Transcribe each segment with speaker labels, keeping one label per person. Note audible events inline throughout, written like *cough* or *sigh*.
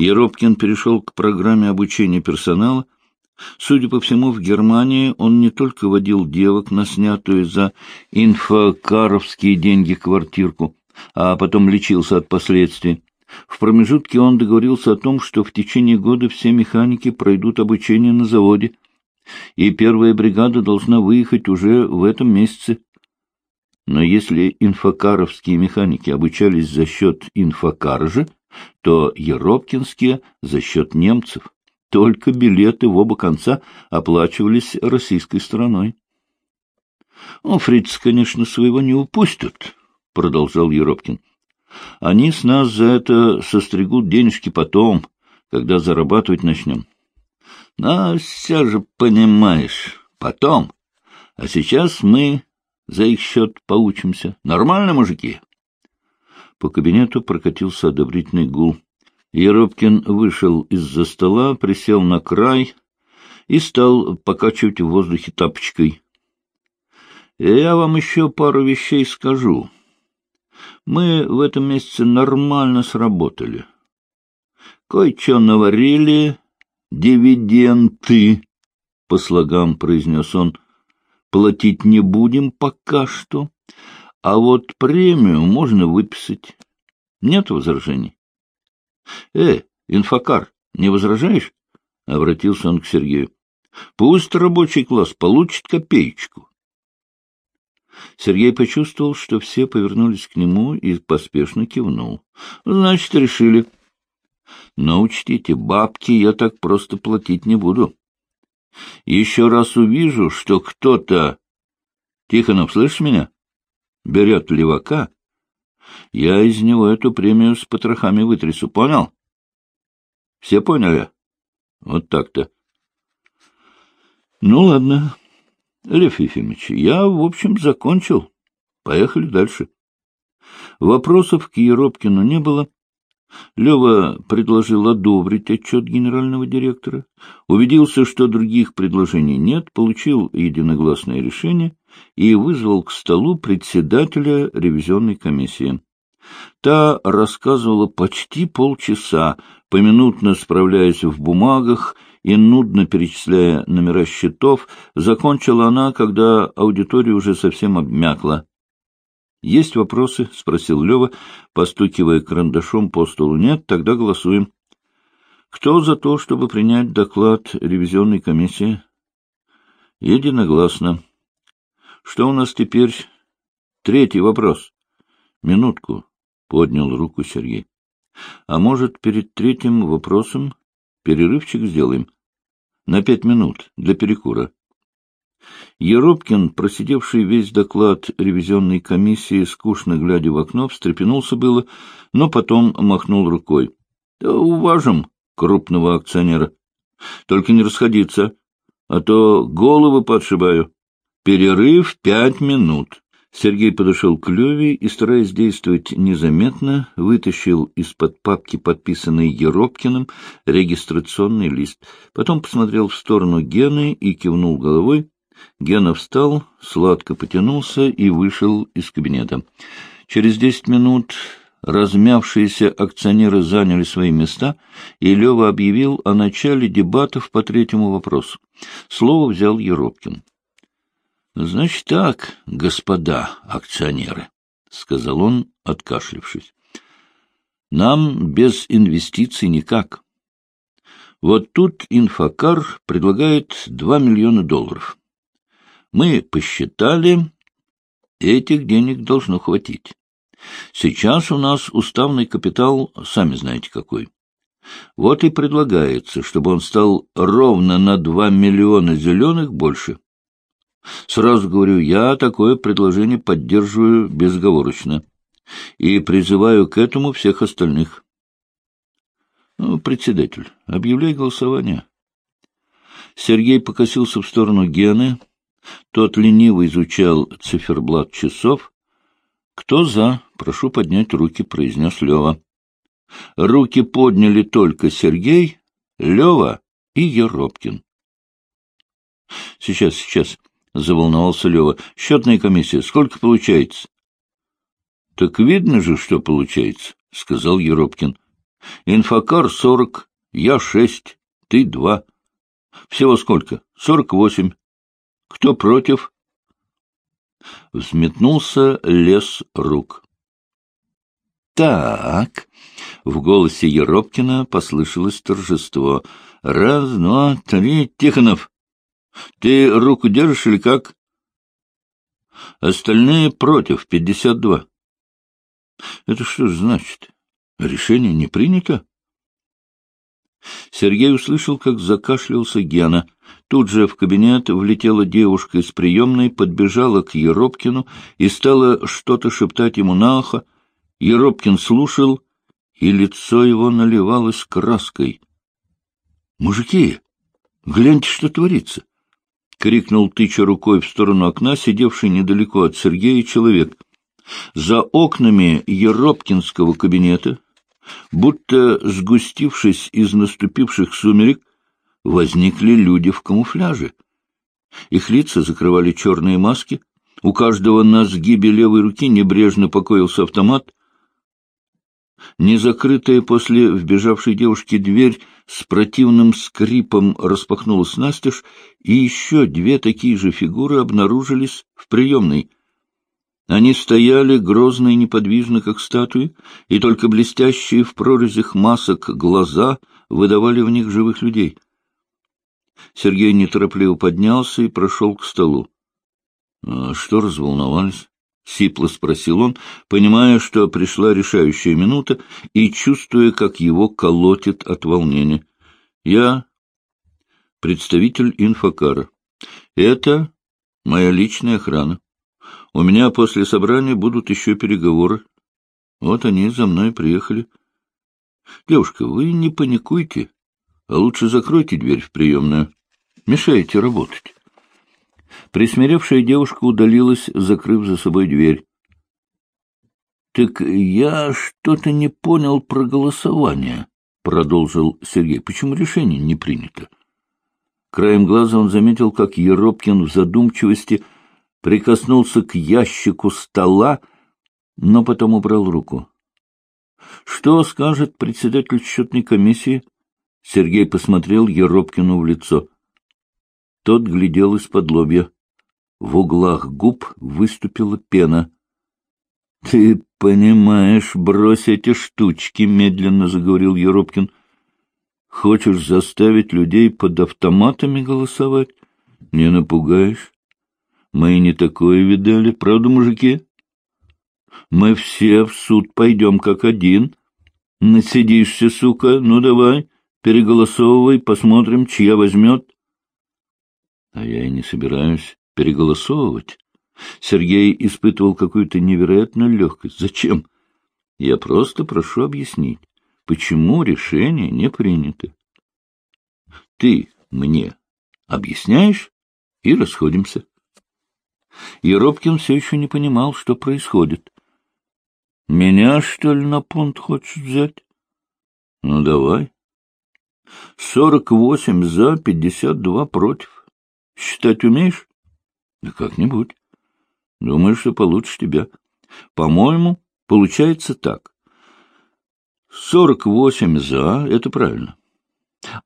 Speaker 1: Еропкин перешел к программе обучения персонала. Судя по всему, в Германии он не только водил девок на снятую за инфокаровские деньги квартирку, а потом лечился от последствий. В промежутке он договорился о том, что в течение года все механики пройдут обучение на заводе, и первая бригада должна выехать уже в этом месяце. Но если инфокаровские механики обучались за счет инфокаржа, то еропкинские — за счет немцев. Только билеты в оба конца оплачивались российской стороной. — Ну, фриц, конечно, своего не упустят, — продолжал Еропкин. — Они с нас за это состригут денежки потом, когда зарабатывать начнем. — Но все же понимаешь, потом. А сейчас мы за их счет поучимся. Нормально, мужики? По кабинету прокатился одобрительный гул. Еропкин вышел из-за стола, присел на край и стал покачивать в воздухе тапочкой. — Я вам еще пару вещей скажу. Мы в этом месяце нормально сработали. Кое-что наварили, дивиденды, — по слогам произнес он, — платить не будем пока что, а вот премию можно выписать. Нет возражений? — Э, инфокар, не возражаешь? — обратился он к Сергею. — Пусть рабочий класс получит копеечку. Сергей почувствовал, что все повернулись к нему и поспешно кивнул. — Значит, решили. Но учтите, бабки я так просто платить не буду. Еще раз увижу, что кто-то... Тихонов, слышишь меня? Берет левака. Я из него эту премию с потрохами вытрясу, понял? Все поняли? Вот так-то. Ну, ладно. Лев Ефимович, я, в общем, закончил. Поехали дальше. Вопросов к Еропкину не было. Лева предложил одобрить отчет генерального директора, убедился, что других предложений нет, получил единогласное решение и вызвал к столу председателя ревизионной комиссии. Та рассказывала почти полчаса, поминутно справляясь в бумагах и нудно перечисляя номера счетов, закончила она, когда аудитория уже совсем обмякла. — Есть вопросы? — спросил Лева, постукивая карандашом по столу. — Нет, тогда голосуем. — Кто за то, чтобы принять доклад ревизионной комиссии? — Единогласно. — Что у нас теперь? Третий вопрос. — Минутку, — поднял руку Сергей. — А может, перед третьим вопросом перерывчик сделаем? На пять минут для перекура. Еропкин, просидевший весь доклад ревизионной комиссии, скучно глядя в окно, встрепенулся было, но потом махнул рукой. — Да уважим крупного акционера. Только не расходиться, а то головы подшибаю. Перерыв пять минут. Сергей подошел к Леве и, стараясь действовать незаметно, вытащил из-под папки, подписанный Еропкиным, регистрационный лист. Потом посмотрел в сторону Гены и кивнул головой. Гена встал, сладко потянулся и вышел из кабинета. Через десять минут размявшиеся акционеры заняли свои места, и Лева объявил о начале дебатов по третьему вопросу. Слово взял Еропкин. — Значит так, господа акционеры, — сказал он, откашлившись. — Нам без инвестиций никак. Вот тут инфокар предлагает два миллиона долларов. Мы посчитали, этих денег должно хватить. Сейчас у нас уставный капитал, сами знаете какой. Вот и предлагается, чтобы он стал ровно на два миллиона зеленых больше. Сразу говорю, я такое предложение поддерживаю безговорочно и призываю к этому всех остальных. Ну, председатель, объявляй голосование. Сергей покосился в сторону Гены, тот лениво изучал циферблат часов. «Кто за? Прошу поднять руки», — произнес Лева. Руки подняли только Сергей, Лева и Еропкин. «Сейчас, сейчас», — заволновался Лева. «Счетная комиссия. Сколько получается?» «Так видно же, что получается», — сказал Еропкин. Инфокар сорок, я шесть, ты два. Всего сколько? Сорок восемь. Кто против? Взметнулся лес рук. Так, в голосе Еропкина послышалось торжество. Раз, два, три. Тихонов, ты руку держишь или как? Остальные против, пятьдесят два. Это что же значит? Решение не принято? Сергей услышал, как закашлялся Гена. Тут же в кабинет влетела девушка из приемной, подбежала к Еропкину и стала что-то шептать ему на ухо. Еропкин слушал, и лицо его наливалось краской. — Мужики, гляньте, что творится! — крикнул, тыча рукой в сторону окна, сидевший недалеко от Сергея человек. За окнами Еропкинского кабинета будто сгустившись из наступивших сумерек, возникли люди в камуфляже. Их лица закрывали черные маски, у каждого на сгибе левой руки небрежно покоился автомат. Незакрытая после вбежавшей девушки дверь с противным скрипом распахнулась настежь, и еще две такие же фигуры обнаружились в приемной — они стояли грозно и неподвижно, как статуи, и только блестящие в прорезях масок глаза выдавали в них живых людей. Сергей неторопливо поднялся и прошел к столу. «А — Что разволновались? — сипло спросил он, понимая, что пришла решающая минута, и чувствуя, как его колотит от волнения. — Я представитель инфокара. Это моя личная охрана. У меня после собрания будут еще переговоры. Вот они за мной приехали. Девушка, вы не паникуйте, а лучше закройте дверь в приемную. Мешаете работать. Присмиревшая девушка удалилась, закрыв за собой дверь. — Так я что-то не понял про голосование, — продолжил Сергей. — Почему решение не принято? Краем глаза он заметил, как Еропкин в задумчивости — прикоснулся к ящику стола, но потом убрал руку. — Что скажет председатель счетной комиссии? Сергей посмотрел Еропкину в лицо. Тот глядел из-под лобья. В углах губ выступила пена. — Ты понимаешь, брось эти штучки, — медленно заговорил Еропкин. — Хочешь заставить людей под автоматами голосовать? Не напугаешь? Мы не такое видали, правда, мужики? Мы все в суд пойдем как один. Насидишься, сука, ну давай, переголосовывай, посмотрим, чья возьмет. А я и не собираюсь переголосовывать. Сергей испытывал какую-то невероятную легкость. Зачем? Я просто прошу объяснить, почему решение не принято. Ты мне объясняешь и расходимся. Еропкин все еще не понимал, что происходит. — Меня, что ли, на понт хочешь взять? — Ну, давай. — Сорок восемь за, пятьдесят два против. Считать умеешь? — Да как-нибудь. Думаю, что получше тебя. По-моему, получается так. Сорок восемь за — это правильно.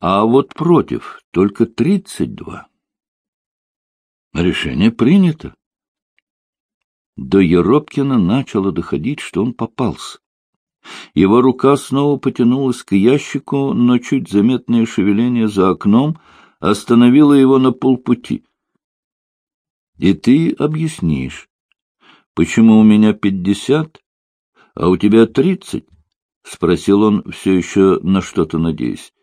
Speaker 1: А вот против только тридцать два. Решение принято. До Еропкина начало доходить, что он попался. Его рука снова потянулась к ящику, но чуть заметное шевеление за окном остановило его на полпути. — И ты объяснишь, почему у меня пятьдесят, а у тебя тридцать? — спросил он, все еще на что-то надеясь.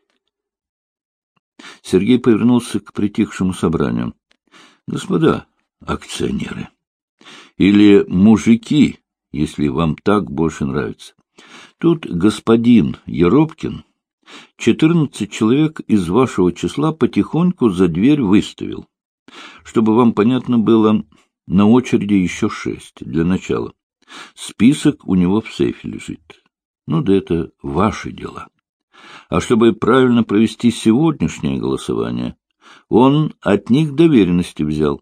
Speaker 1: Сергей повернулся к притихшему собранию. — Господа акционеры! — или мужики, если вам так больше нравится. Тут господин Еропкин четырнадцать человек из вашего числа потихоньку за дверь выставил. Чтобы вам понятно было, на очереди еще шесть для начала. Список у него в сейфе лежит. Ну да это ваши дела. А чтобы правильно провести сегодняшнее голосование, он от них доверенности взял.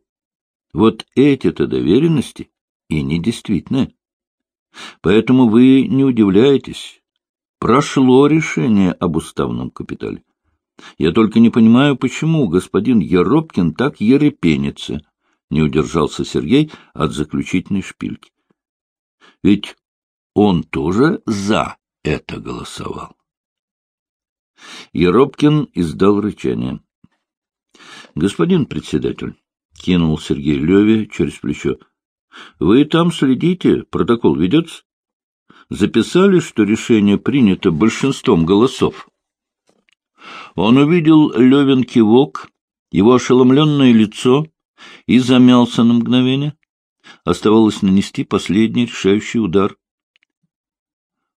Speaker 1: Вот эти-то доверенности и недействительны. Поэтому вы не удивляйтесь. прошло решение об уставном капитале. Я только не понимаю, почему господин Еропкин так ерепенится, — не удержался Сергей от заключительной шпильки. Ведь он тоже за это голосовал. Еропкин издал рычание. — Господин председатель, — кинул Сергей Леве через плечо, — вы там следите, протокол ведется? Записали, что решение принято большинством голосов. Он увидел Левин кивок, его ошеломленное лицо и замялся на мгновение. Оставалось нанести последний решающий удар.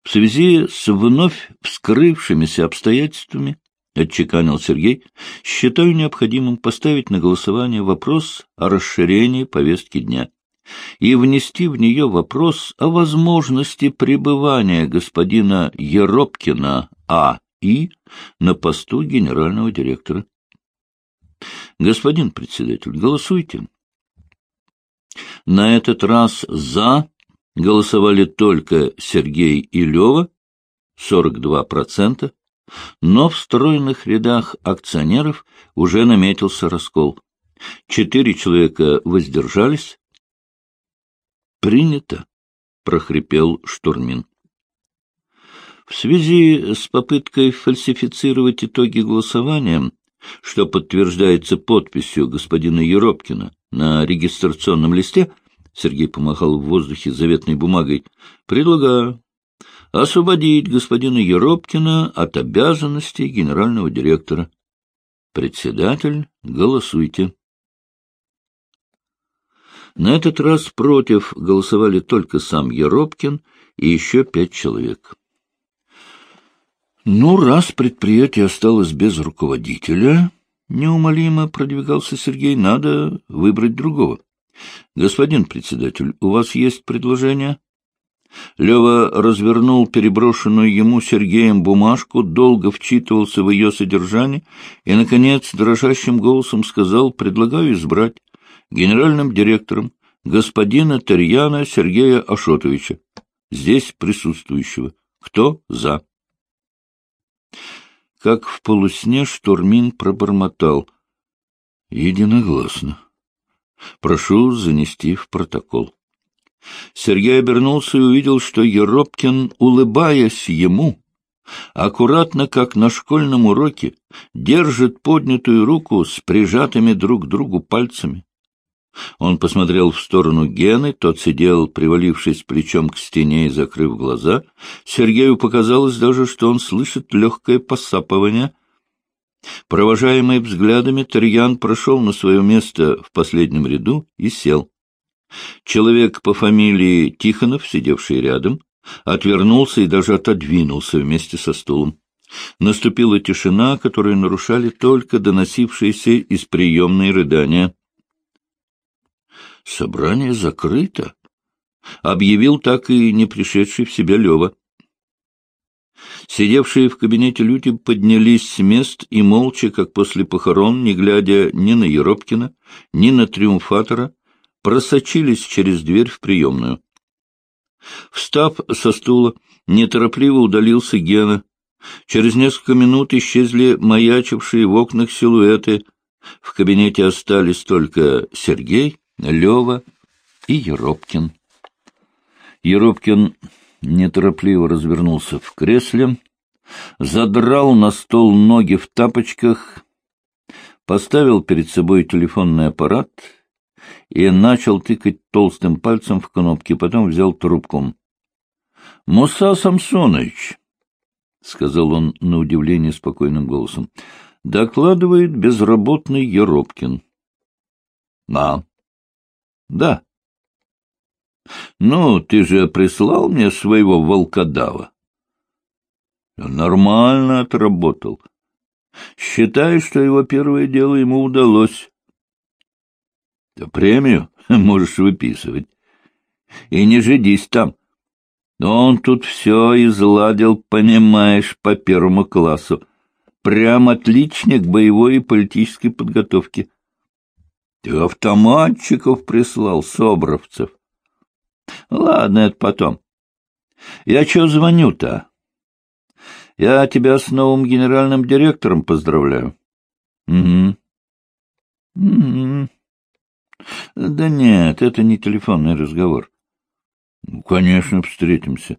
Speaker 1: В связи с вновь вскрывшимися обстоятельствами, — отчеканил Сергей, — считаю необходимым поставить на голосование вопрос о расширении повестки дня и внести в нее вопрос о возможности пребывания господина Еропкина А.И. на посту генерального директора. Господин председатель, голосуйте. На этот раз «за» голосовали только Сергей и Лева, 42%, но в стройных рядах акционеров уже наметился раскол. Четыре человека воздержались. «Принято», — прохрипел Штурмин. В связи с попыткой фальсифицировать итоги голосования, что подтверждается подписью господина Еропкина на регистрационном листе, Сергей помахал в воздухе заветной бумагой. Предлагаю освободить господина Еропкина от обязанностей генерального директора. Председатель, голосуйте. На этот раз против голосовали только сам Еропкин и еще пять человек. Ну, раз предприятие осталось без руководителя, неумолимо продвигался Сергей, надо выбрать другого. Господин председатель, у вас есть предложение? Лева развернул переброшенную ему Сергеем бумажку, долго вчитывался в ее содержание и, наконец, дрожащим голосом сказал, предлагаю избрать генеральным директором господина Тарьяна Сергея Ашотовича, здесь присутствующего. Кто за? Как в полусне Штурмин пробормотал. Единогласно. Прошу занести в протокол. Сергей обернулся и увидел, что Еропкин, улыбаясь ему, аккуратно, как на школьном уроке, держит поднятую руку с прижатыми друг к другу пальцами. Он посмотрел в сторону Гены, тот сидел, привалившись плечом к стене и закрыв глаза. Сергею показалось даже, что он слышит легкое посапывание. Провожаемый взглядами, Тарьян прошел на свое место в последнем ряду и сел. Человек по фамилии Тихонов, сидевший рядом, отвернулся и даже отодвинулся вместе со стулом. Наступила тишина, которую нарушали только доносившиеся из приемной рыдания. «Собрание закрыто», — объявил так и не пришедший в себя Лева. Сидевшие в кабинете люди поднялись с мест и молча, как после похорон, не глядя ни на Еропкина, ни на триумфатора, просочились через дверь в приемную. Встав со стула, неторопливо удалился Гена. Через несколько минут исчезли маячившие в окнах силуэты. В кабинете остались только Сергей, Лева и Еропкин. Еропкин неторопливо развернулся в кресле, задрал на стол ноги в тапочках, поставил перед собой телефонный аппарат и начал тыкать толстым пальцем в кнопки, потом взял трубку. — Муса Самсонович, — сказал он на удивление спокойным голосом, — докладывает безработный Еропкин. — Да. — Да. — Ну, ты же прислал мне своего волкодава. — Нормально отработал. Считай, что его первое дело ему удалось. Премию *laughs* можешь выписывать. И не жидись там. Он тут все изладил, понимаешь, по первому классу. Прям отличник боевой и политической подготовки. Ты автоматчиков прислал, Собровцев. Ладно, это потом. Я что звоню-то? Я тебя с новым генеральным директором поздравляю. — Угу. — Угу. — Да нет, это не телефонный разговор. — Конечно, встретимся.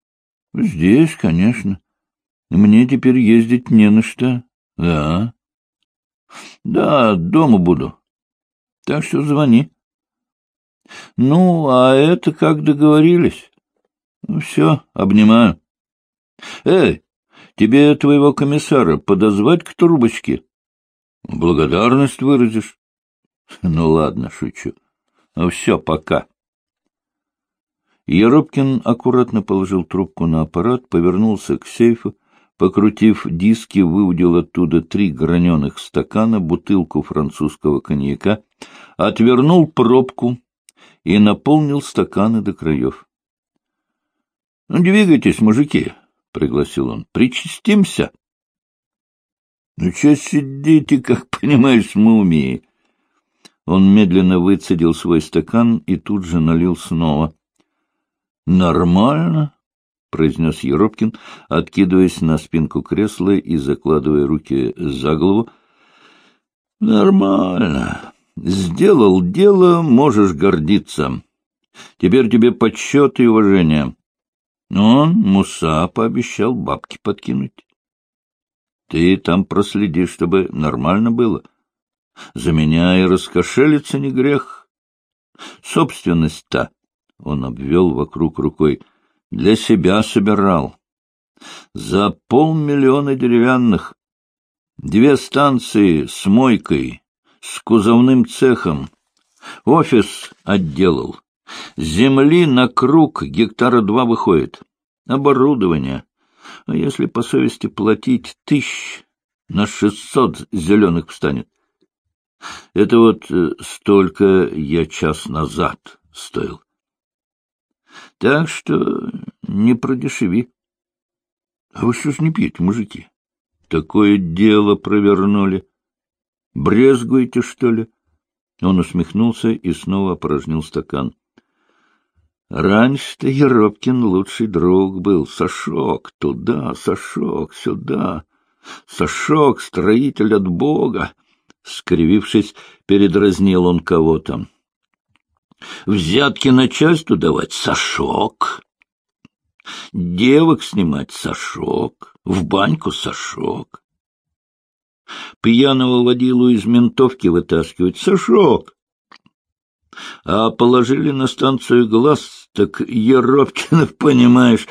Speaker 1: — Здесь, конечно. Мне теперь ездить не на что. Да. — Да, дома буду. Так что звони. — Ну, а это как договорились? Ну, — Все, обнимаю. — Эй, тебе твоего комиссара подозвать к трубочке? — Благодарность выразишь. — Ну, ладно, шучу. Ну, все, пока. Еропкин аккуратно положил трубку на аппарат, повернулся к сейфу, покрутив диски, выудил оттуда три граненых стакана, бутылку французского коньяка, отвернул пробку и наполнил стаканы до краев. — Ну, двигайтесь, мужики, — пригласил он, — причастимся. — Ну, что сидите, как понимаешь, мумии? Он медленно выцедил свой стакан и тут же налил снова. — Нормально, — произнес Еропкин, откидываясь на спинку кресла и закладывая руки за голову. — Нормально. Сделал дело, можешь гордиться. Теперь тебе почет и уважение. Он, Муса, пообещал бабки подкинуть. Ты там проследи, чтобы нормально было. За меня и раскошелиться не грех. Собственность-то, — он обвел вокруг рукой, — для себя собирал. За полмиллиона деревянных, две станции с мойкой, с кузовным цехом, офис отделал. Земли на круг гектара два выходит. Оборудование. А если по совести платить тысяч, на шестьсот зеленых встанет. Это вот э, столько я час назад стоил. Так что не продешеви. А вы что ж не пьете, мужики? Такое дело провернули. Брезгуете, что ли? Он усмехнулся и снова опорожнил стакан. Раньше-то Еропкин лучший друг был. Сашок туда, Сашок сюда. Сашок, строитель от Бога. Скривившись, передразнил он кого-то. Взятки начальству давать — Сашок. Девок снимать — Сашок. В баньку — Сашок. Пьяного водилу из ментовки вытаскивать — Сашок. А положили на станцию глаз, так Еропкинов, *laughs* понимаешь,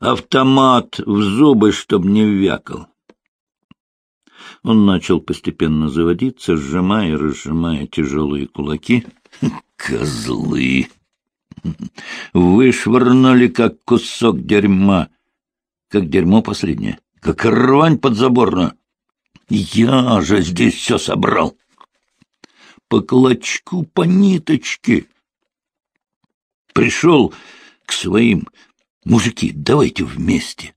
Speaker 1: автомат в зубы, чтоб не вякал. Он начал постепенно заводиться, сжимая и разжимая тяжелые кулаки. *laughs* Козлы! Вышвырнули, как кусок дерьма. Как дерьмо последнее. Как рвань подзаборную. Я же здесь все собрал. По клочку, по ниточке. Пришел к своим. Мужики, давайте вместе.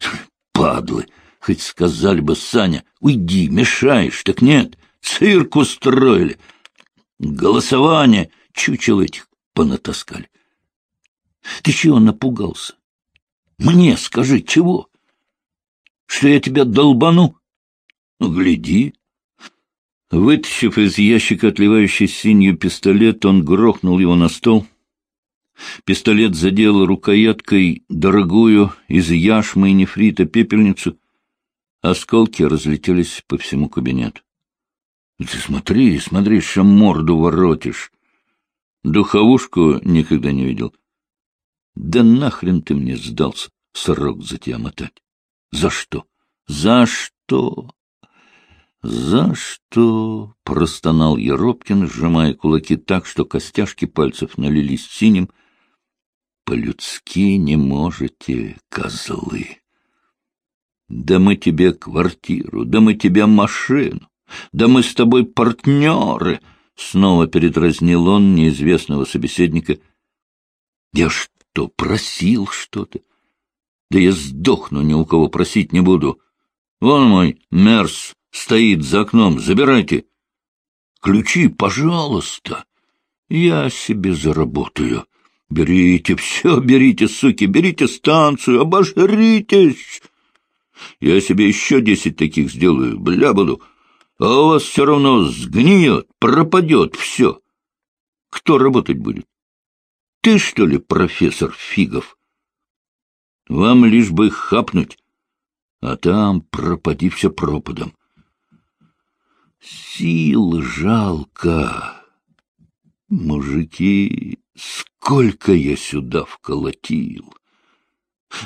Speaker 1: *laughs* Падлы! Хоть сказали бы, Саня, уйди, мешаешь, так нет, цирк устроили. Голосование чучел этих понатаскали. Ты чего напугался? Мне скажи, чего? Что я тебя долбану? Ну, гляди. Вытащив из ящика отливающий синюю пистолет, он грохнул его на стол. Пистолет задел рукояткой дорогую из яшмы и нефрита пепельницу, Осколки разлетелись по всему кабинету. — Ты смотри, смотри, что морду воротишь. Духовушку никогда не видел. Да нахрен ты мне сдался, срок за тебя мотать? За что? За что? За что? Простонал Еропкин, сжимая кулаки так, что костяшки пальцев налились синим. По-людски не можете, козлы. Да мы тебе квартиру, да мы тебе машину, да мы с тобой партнеры, — снова передразнил он неизвестного собеседника. Я что, просил что-то? Да я сдохну, ни у кого просить не буду. Вон мой мерс стоит за окном, забирайте. Ключи, пожалуйста. Я себе заработаю. Берите все, берите, суки, берите станцию, обожритесь. Я себе еще десять таких сделаю, бля буду. А у вас все равно сгниет, пропадет все. Кто работать будет? Ты, что ли, профессор Фигов? Вам лишь бы хапнуть, а там пропади все пропадом. Сил жалко. Мужики, сколько я сюда вколотил!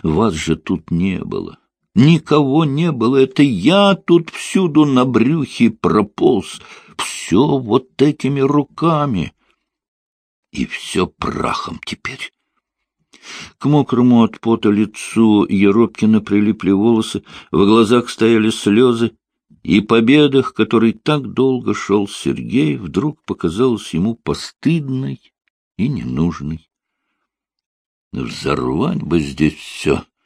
Speaker 1: Вас же тут не было. Никого не было. Это я тут всюду на брюхе прополз. Все вот этими руками. И все прахом теперь. К мокрому от пота лицу Еропкина прилипли волосы, в глазах стояли слезы, и победа, к которой так долго шел Сергей, вдруг показалась ему постыдной и ненужной. «Взорвать бы здесь все!» —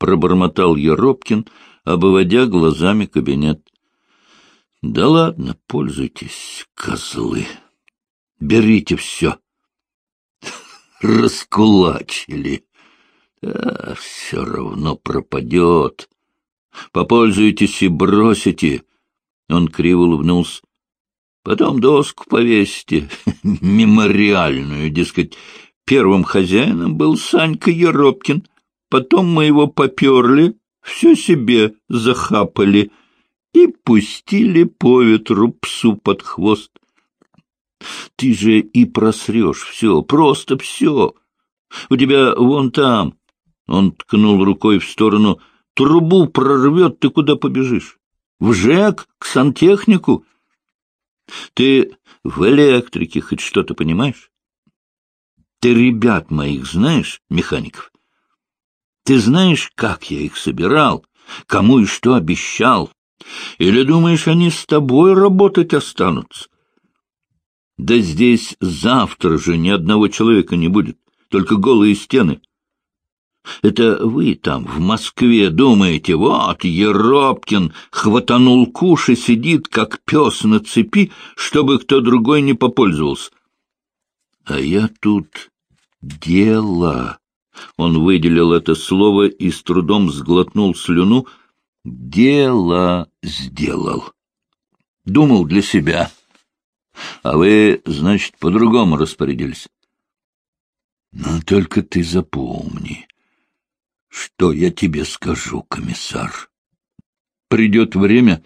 Speaker 1: пробормотал Еропкин, обводя глазами кабинет. «Да ладно, пользуйтесь, козлы. Берите все. *laughs* Раскулачили. А все равно пропадет. Попользуйтесь и бросите. Он криво улыбнулся. Потом доску повесите, *laughs* мемориальную, дескать. Первым хозяином был Санька Еропкин. Потом мы его поперли, все себе захапали и пустили по ветру псу под хвост. Ты же и просрешь все, просто все. У тебя вон там, — он ткнул рукой в сторону Трубу прорвет, ты куда побежишь? В ЖЭК, к сантехнику? Ты в электрике хоть что-то понимаешь? Ты ребят моих знаешь, механиков? Ты знаешь, как я их собирал, кому и что обещал? Или думаешь, они с тобой работать останутся? Да здесь завтра же ни одного человека не будет, только голые стены. Это вы там, в Москве, думаете, вот Еропкин хватанул куш и сидит, как пес на цепи, чтобы кто другой не попользовался. А я тут дело. Он выделил это слово и с трудом сглотнул слюну. Дело сделал. Думал для себя. А вы, значит, по-другому распорядились. Но только ты запомни, что я тебе скажу, комиссар? Придет время,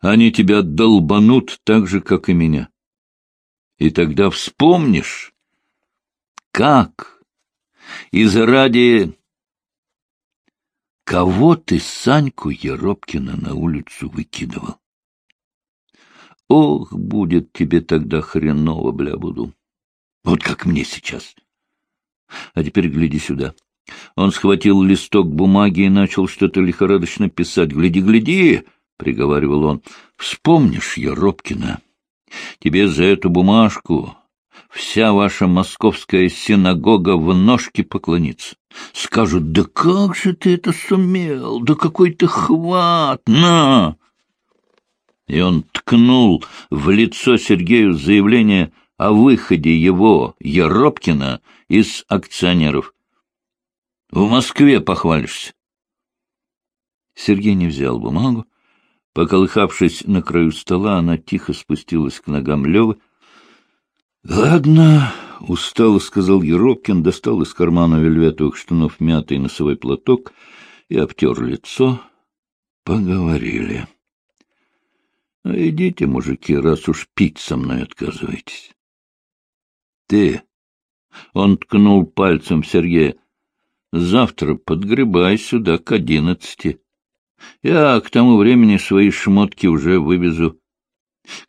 Speaker 1: они тебя долбанут так же, как и меня. И тогда вспомнишь, как и заради кого ты Саньку Еропкина на улицу выкидывал. Ох, будет тебе тогда хреново, бля, буду. Вот как мне сейчас. А теперь гляди сюда. Он схватил листок бумаги и начал что-то лихорадочно писать. «Гляди, гляди!» — приговаривал он. «Вспомнишь, Еропкина, тебе за эту бумажку вся ваша московская синагога в ножки поклонится. Скажут, да как же ты это сумел, да какой ты хват, на!» И он ткнул в лицо Сергею заявление о выходе его, Еропкина, из акционеров. В Москве похвалишься. Сергей не взял бумагу. Поколыхавшись на краю стола, она тихо спустилась к ногам Левы. — Ладно, — устало сказал Еропкин, достал из кармана вельветовых штанов мятый носовой платок и обтер лицо. Поговорили. — А идите, мужики, раз уж пить со мной отказываетесь. — Ты! — он ткнул пальцем Сергея. Завтра подгребай сюда к одиннадцати. Я к тому времени свои шмотки уже вывезу.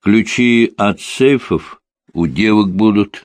Speaker 1: Ключи от сейфов у девок будут.